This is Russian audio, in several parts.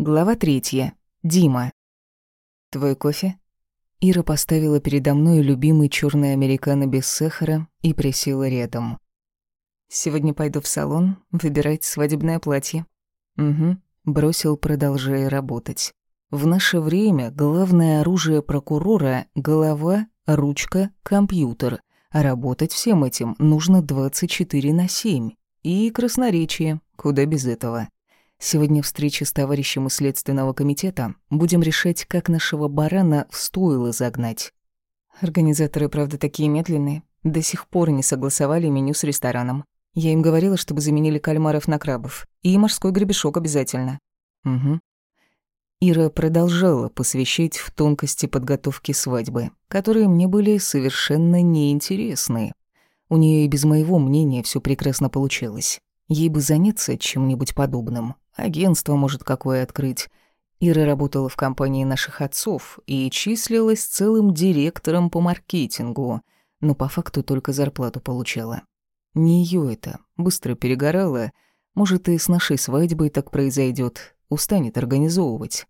Глава третья. Дима. «Твой кофе?» Ира поставила передо мной любимый черный американо без сахара и присела рядом. «Сегодня пойду в салон выбирать свадебное платье». «Угу», — бросил, продолжая работать. «В наше время главное оружие прокурора — голова, ручка, компьютер, а работать всем этим нужно 24 на 7. И красноречие, куда без этого». Сегодня встреча с товарищем из Следственного комитета. Будем решать, как нашего барана в стойло загнать. Организаторы, правда, такие медленные. До сих пор не согласовали меню с рестораном. Я им говорила, чтобы заменили кальмаров на крабов. И морской гребешок обязательно. Угу. Ира продолжала посвящать в тонкости подготовки свадьбы, которые мне были совершенно неинтересны. У нее и без моего мнения все прекрасно получилось. Ей бы заняться чем-нибудь подобным. Агентство может какое открыть. Ира работала в компании наших отцов и числилась целым директором по маркетингу, но по факту только зарплату получала. Не её это, быстро перегорала. Может, и с нашей свадьбой так произойдет, устанет организовывать.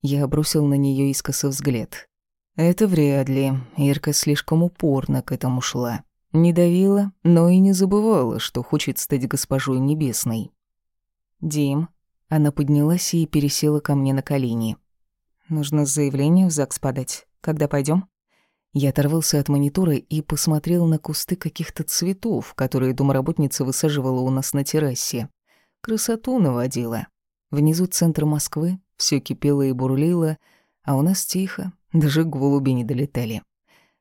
Я бросил на неё искоса взгляд. Это вряд ли, Ирка слишком упорно к этому шла. Не давила, но и не забывала, что хочет стать госпожой небесной. «Дим». Она поднялась и пересела ко мне на колени. «Нужно заявление в ЗАГС подать. Когда пойдем? Я оторвался от монитора и посмотрел на кусты каких-то цветов, которые домработница высаживала у нас на террасе. Красоту наводила. Внизу центр Москвы, все кипело и бурлило, а у нас тихо, даже голуби не долетали.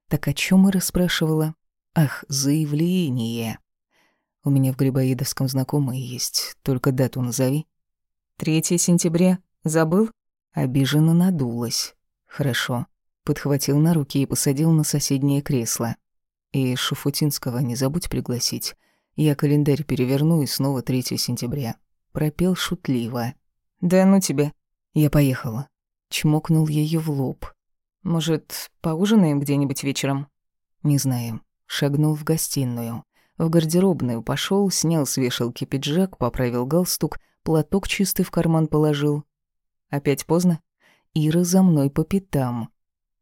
Так о чем и расспрашивала? Ах, заявление. У меня в Грибоедовском знакомые есть, только дату назови. 3 сентября. Забыл? Обиженно надулась. Хорошо. Подхватил на руки и посадил на соседнее кресло. И Шуфутинского не забудь пригласить. Я календарь переверну и снова 3 сентября. Пропел шутливо. Да ну тебе. Я поехала. Чмокнул ее в лоб. Может, поужинаем где-нибудь вечером? Не знаю. Шагнул в гостиную. В гардеробную пошел, снял с вешалки пиджак, поправил галстук, платок чистый в карман положил. Опять поздно? Ира за мной по пятам.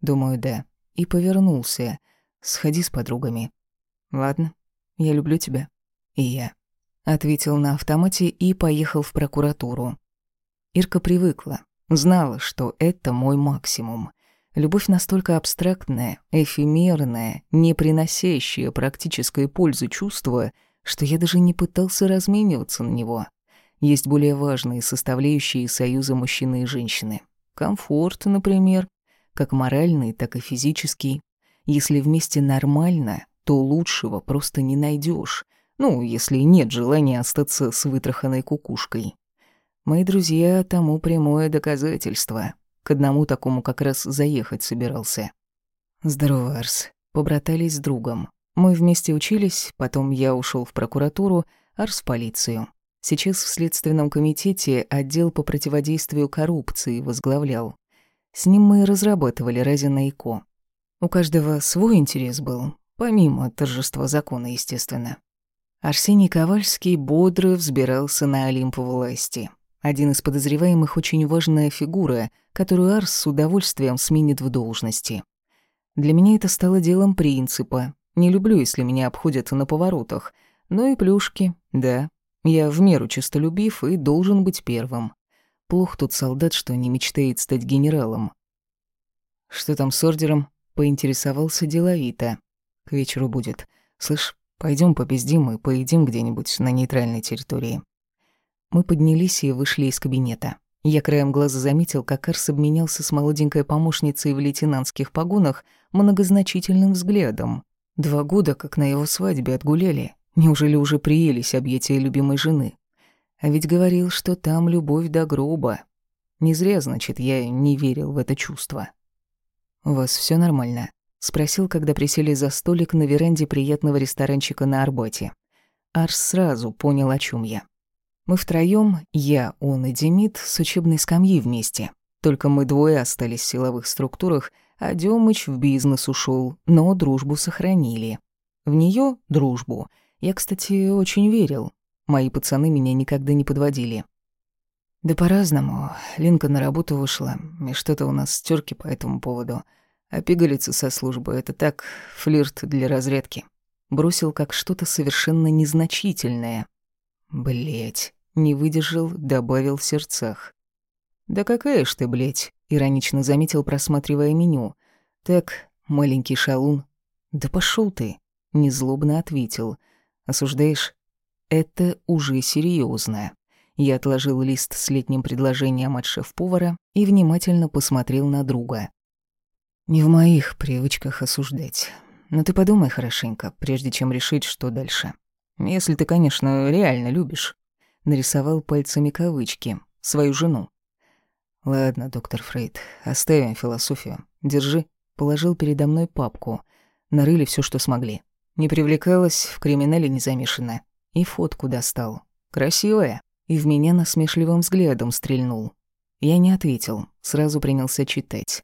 Думаю, да. И повернулся. Сходи с подругами. Ладно, я люблю тебя. И я. Ответил на автомате и поехал в прокуратуру. Ирка привыкла. Знала, что это мой максимум. Любовь настолько абстрактная, эфемерная, не приносящая практической пользы чувства, что я даже не пытался размениваться на него. Есть более важные составляющие союза мужчины и женщины. Комфорт, например, как моральный, так и физический. Если вместе нормально, то лучшего просто не найдешь. Ну, если нет желания остаться с вытраханной кукушкой. Мои друзья тому прямое доказательство. К одному такому как раз заехать собирался. Здорово, Арс. Побратались с другом. Мы вместе учились, потом я ушел в прокуратуру, Арс в полицию. Сейчас в Следственном комитете отдел по противодействию коррупции возглавлял. С ним мы разрабатывали Разина и Ко. У каждого свой интерес был, помимо торжества закона, естественно. Арсений Ковальский бодро взбирался на Олимп власти. Один из подозреваемых очень важная фигура, которую Арс с удовольствием сменит в должности. Для меня это стало делом принципа. Не люблю, если меня обходят на поворотах. Но и плюшки, да. Я в меру честолюбив и должен быть первым. Плох тот солдат, что не мечтает стать генералом. «Что там с ордером?» — поинтересовался деловито. «К вечеру будет. Слышь, пойдем попиздим и поедим где-нибудь на нейтральной территории». Мы поднялись и вышли из кабинета. Я краем глаза заметил, как Арс обменялся с молоденькой помощницей в лейтенантских погонах многозначительным взглядом. Два года, как на его свадьбе, отгуляли. Неужели уже приелись объятия любимой жены? А ведь говорил, что там любовь до гроба. Не зря, значит, я не верил в это чувство. «У вас все нормально?» — спросил, когда присели за столик на веранде приятного ресторанчика на Арбате. Арс сразу понял, о чем я. Мы втроем, я, он и Демид, с учебной скамьи вместе. Только мы двое остались в силовых структурах, а Демыч в бизнес ушел, но дружбу сохранили. В нее дружбу. Я, кстати, очень верил. Мои пацаны меня никогда не подводили. Да по-разному. Линка на работу вышла, и что-то у нас стерки по этому поводу. А пигалица со службы — это так, флирт для разрядки. Бросил как что-то совершенно незначительное. Блять, не выдержал, добавил в сердцах. «Да какая ж ты, блять, иронично заметил, просматривая меню. «Так, маленький шалун». «Да пошел ты», — незлобно ответил. «Осуждаешь?» «Это уже серьезно. Я отложил лист с летним предложением от шеф-повара и внимательно посмотрел на друга. «Не в моих привычках осуждать. Но ты подумай хорошенько, прежде чем решить, что дальше. Если ты, конечно, реально любишь». Нарисовал пальцами кавычки. Свою жену. «Ладно, доктор Фрейд, оставим философию. Держи». Положил передо мной папку. Нарыли все, что смогли. Не привлекалась, в криминале не замешана. И фотку достал. Красивая и в меня насмешливым взглядом стрельнул. Я не ответил, сразу принялся читать.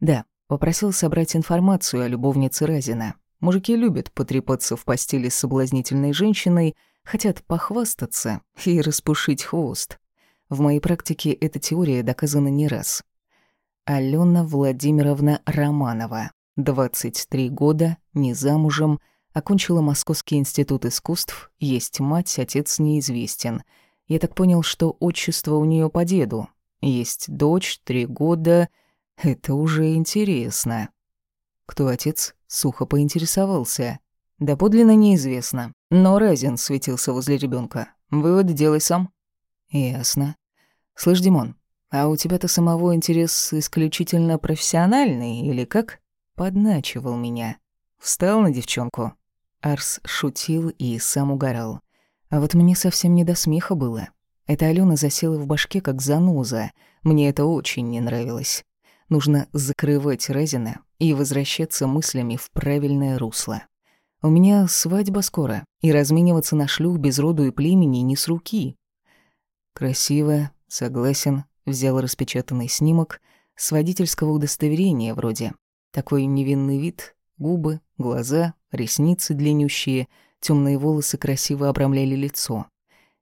Да, попросил собрать информацию о любовнице Разина. Мужики любят потрепаться в постели с соблазнительной женщиной, хотят похвастаться и распушить хвост. В моей практике эта теория доказана не раз. Алена Владимировна Романова, 23 года, не замужем, окончила Московский институт искусств, есть мать, отец неизвестен — я так понял, что отчество у нее по деду. Есть дочь, три года. Это уже интересно. Кто отец? Сухо поинтересовался. Да подлинно неизвестно. Но Разин светился возле ребенка. Вывод делай сам. Ясно. Слышь, Димон, а у тебя-то самого интерес исключительно профессиональный или как? Подначивал меня. Встал на девчонку. Арс шутил и сам угорал. А вот мне совсем не до смеха было. Эта Алена засела в башке как заноза. Мне это очень не нравилось. Нужно закрывать Разина и возвращаться мыслями в правильное русло. У меня свадьба скоро, и размениваться на шлюх без роду и племени не с руки. Красиво, согласен, взял распечатанный снимок с водительского удостоверения вроде. Такой невинный вид, губы, глаза, ресницы длиннющие — Темные волосы красиво обрамляли лицо.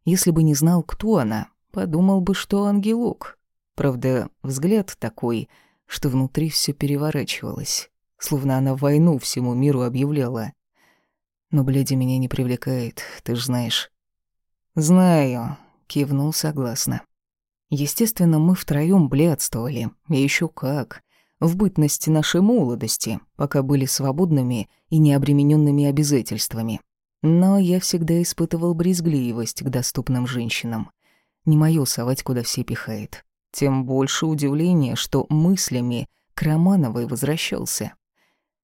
Если бы не знал, кто она, подумал бы, что ангелок. Правда, взгляд такой, что внутри все переворачивалось, словно она войну всему миру объявляла. Но, блядь, меня не привлекает, ты ж знаешь. «Знаю», — кивнул согласно. Естественно, мы втроём блядствовали, и ещё как. В бытности нашей молодости, пока были свободными и необремененными обязательствами. Но я всегда испытывал брезгливость к доступным женщинам. Не моё совать, куда все пихает. Тем больше удивления, что мыслями к Романовой возвращался.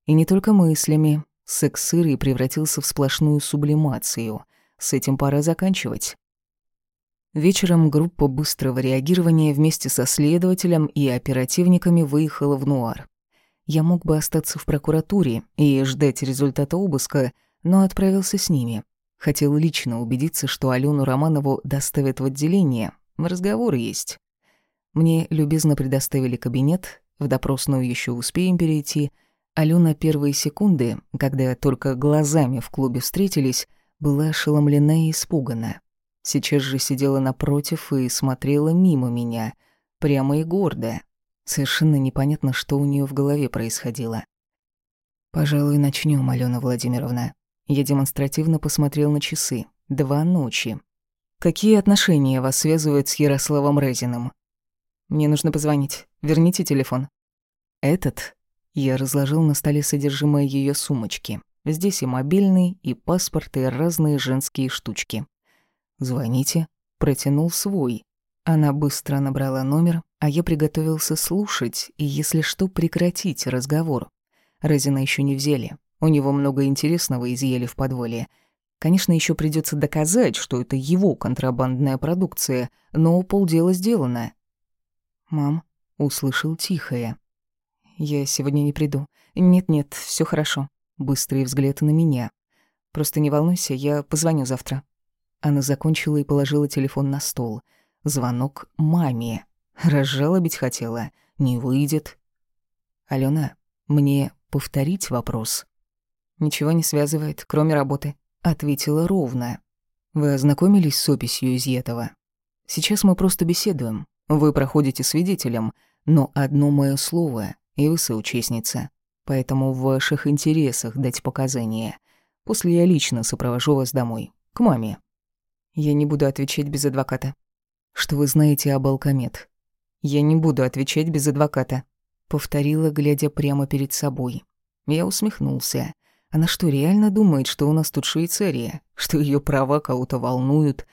И не только мыслями. Секс Иры превратился в сплошную сублимацию. С этим пора заканчивать. Вечером группа быстрого реагирования вместе со следователем и оперативниками выехала в Нуар. Я мог бы остаться в прокуратуре и ждать результата обыска, но отправился с ними. Хотел лично убедиться, что Алену Романову доставят в отделение. Разговор есть. Мне любезно предоставили кабинет, в допросную еще успеем перейти. Алена первые секунды, когда только глазами в клубе встретились, была ошеломлена и испугана. Сейчас же сидела напротив и смотрела мимо меня, прямо и гордо. Совершенно непонятно, что у нее в голове происходило. «Пожалуй, начнем, Алена Владимировна», я демонстративно посмотрел на часы. Два ночи. Какие отношения вас связывают с Ярославом Резиным? Мне нужно позвонить. Верните телефон. Этот я разложил на столе содержимое ее сумочки. Здесь и мобильный, и паспорт, и разные женские штучки. «Звоните», протянул свой. Она быстро набрала номер, а я приготовился слушать и, если что, прекратить разговор. Резина еще не взяли. У него много интересного изъели в подвале. Конечно, еще придется доказать, что это его контрабандная продукция, но полдела сделано. «Мам», — услышал тихое. «Я сегодня не приду. Нет-нет, все хорошо». Быстрый взгляд на меня. «Просто не волнуйся, я позвоню завтра». Она закончила и положила телефон на стол. Звонок маме. Разжалобить хотела. Не выйдет. «Алена, мне повторить вопрос?» «Ничего не связывает, кроме работы», — ответила ровно. «Вы ознакомились с описью изъятого?» Сейчас мы просто беседуем. Вы проходите свидетелем, но одно мое слово, и вы соучастница. Поэтому в ваших интересах дать показания. После я лично сопровожу вас домой. К маме. Я не буду отвечать без адвоката. Что вы знаете об Алкомет? Я не буду отвечать без адвоката. Повторила, глядя прямо перед собой. Я усмехнулся. Она что, реально думает, что у нас тут Швейцария? Что ее права кого-то волнуют?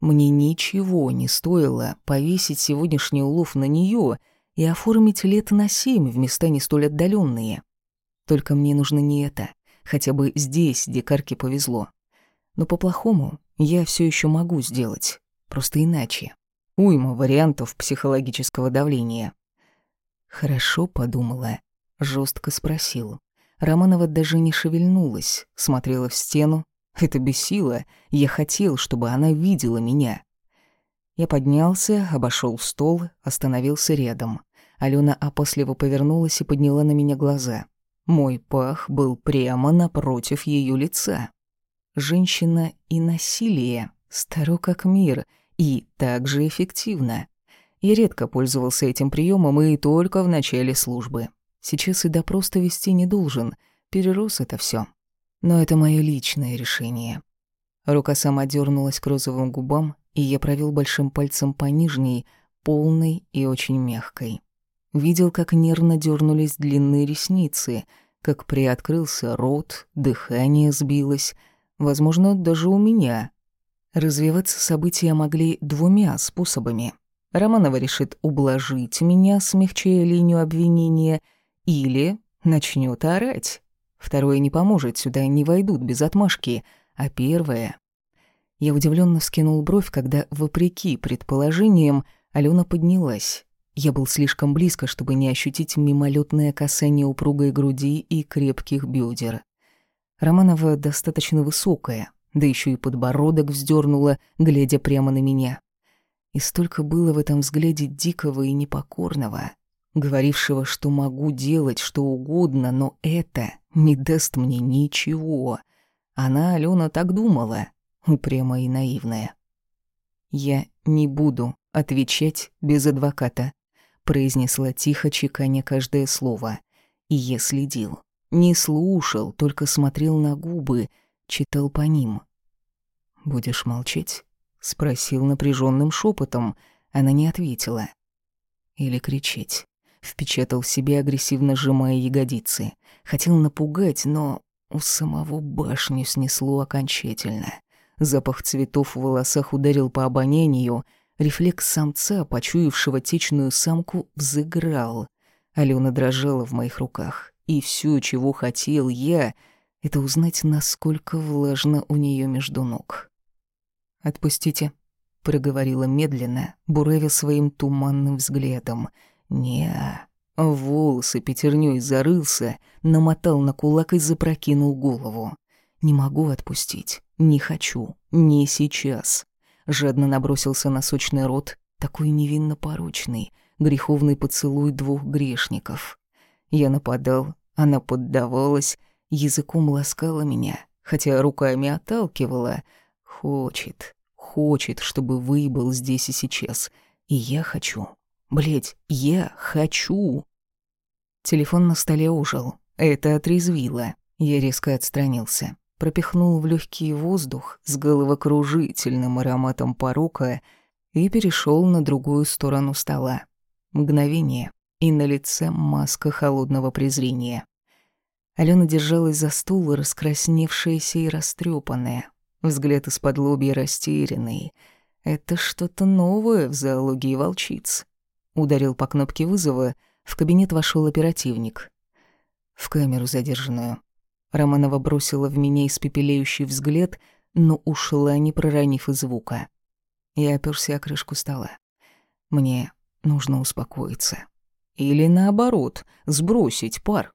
Мне ничего не стоило повесить сегодняшний улов на нее и оформить лет на семь в места не столь отдаленные. Только мне нужно не это. Хотя бы здесь дикарке повезло. Но по-плохому я все еще могу сделать. Просто иначе. Уйма вариантов психологического давления. Хорошо подумала. жестко спросил. Романова даже не шевельнулась, смотрела в стену, это бесило. Я хотел, чтобы она видела меня. Я поднялся, обошел стол, остановился рядом. Алена опасливо повернулась и подняла на меня глаза. Мой пах был прямо напротив ее лица. Женщина и насилие, старо как мир, и также эффективно. Я редко пользовался этим приемом и только в начале службы. Сейчас и допрос вести не должен, перерос это все. Но это мое личное решение. Рука сама дернулась к розовым губам, и я провел большим пальцем по нижней, полной и очень мягкой. Видел, как нервно дернулись длинные ресницы, как приоткрылся рот, дыхание сбилось, возможно, даже у меня. Развиваться события могли двумя способами. Романова решит ублажить меня, смягчая линию обвинения, или начнет орать. Второе не поможет, сюда не войдут без отмашки, а первое... Я удивленно вскинул бровь, когда, вопреки предположениям, Алена поднялась. Я был слишком близко, чтобы не ощутить мимолетное касание упругой груди и крепких бедер. Романова достаточно высокая, да еще и подбородок вздернула, глядя прямо на меня. И столько было в этом взгляде дикого и непокорного говорившего, что могу делать что угодно, но это не даст мне ничего. Она, Алена, так думала, упрямая и наивная. «Я не буду отвечать без адвоката», — произнесла тихо, чеканя каждое слово. И я следил. Не слушал, только смотрел на губы, читал по ним. «Будешь молчать?» — спросил напряженным шепотом. Она не ответила. «Или кричать?» Впечатал в себе, агрессивно сжимая ягодицы. Хотел напугать, но у самого башню снесло окончательно. Запах цветов в волосах ударил по обонянию. Рефлекс самца, почуявшего течную самку, взыграл. Алена дрожала в моих руках. И все, чего хотел я, это узнать, насколько влажно у нее между ног. «Отпустите», — проговорила медленно, буравя своим туманным взглядом — не, волосы пятерней зарылся, намотал на кулак и запрокинул голову. Не могу отпустить, не хочу, не сейчас. Жадно набросился на сочный рот, такой невинно порочный, греховный поцелуй двух грешников. Я нападал, она поддавалась, языком ласкала меня, хотя руками отталкивала. Хочет, хочет, чтобы выебал здесь и сейчас. И я хочу. Блять, я хочу. Телефон на столе ужил. Это отрезвило. Я резко отстранился. Пропихнул в легкий воздух с головокружительным ароматом порока и перешел на другую сторону стола. Мгновение, и на лице маска холодного презрения. Алена держалась за стул, раскрасневшаяся и растрепанная. Взгляд из-под лобья растерянный. Это что-то новое в зоологии волчиц. Ударил по кнопке вызова, в кабинет вошел оперативник. В камеру задержанную. Романова бросила в меня испепеляющий взгляд, но ушла, не проронив и звука. Я оперся о крышку стола. Мне нужно успокоиться. Или наоборот, сбросить пар.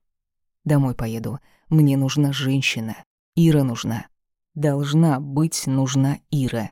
Домой поеду. Мне нужна женщина. Ира нужна. Должна быть нужна Ира.